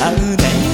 い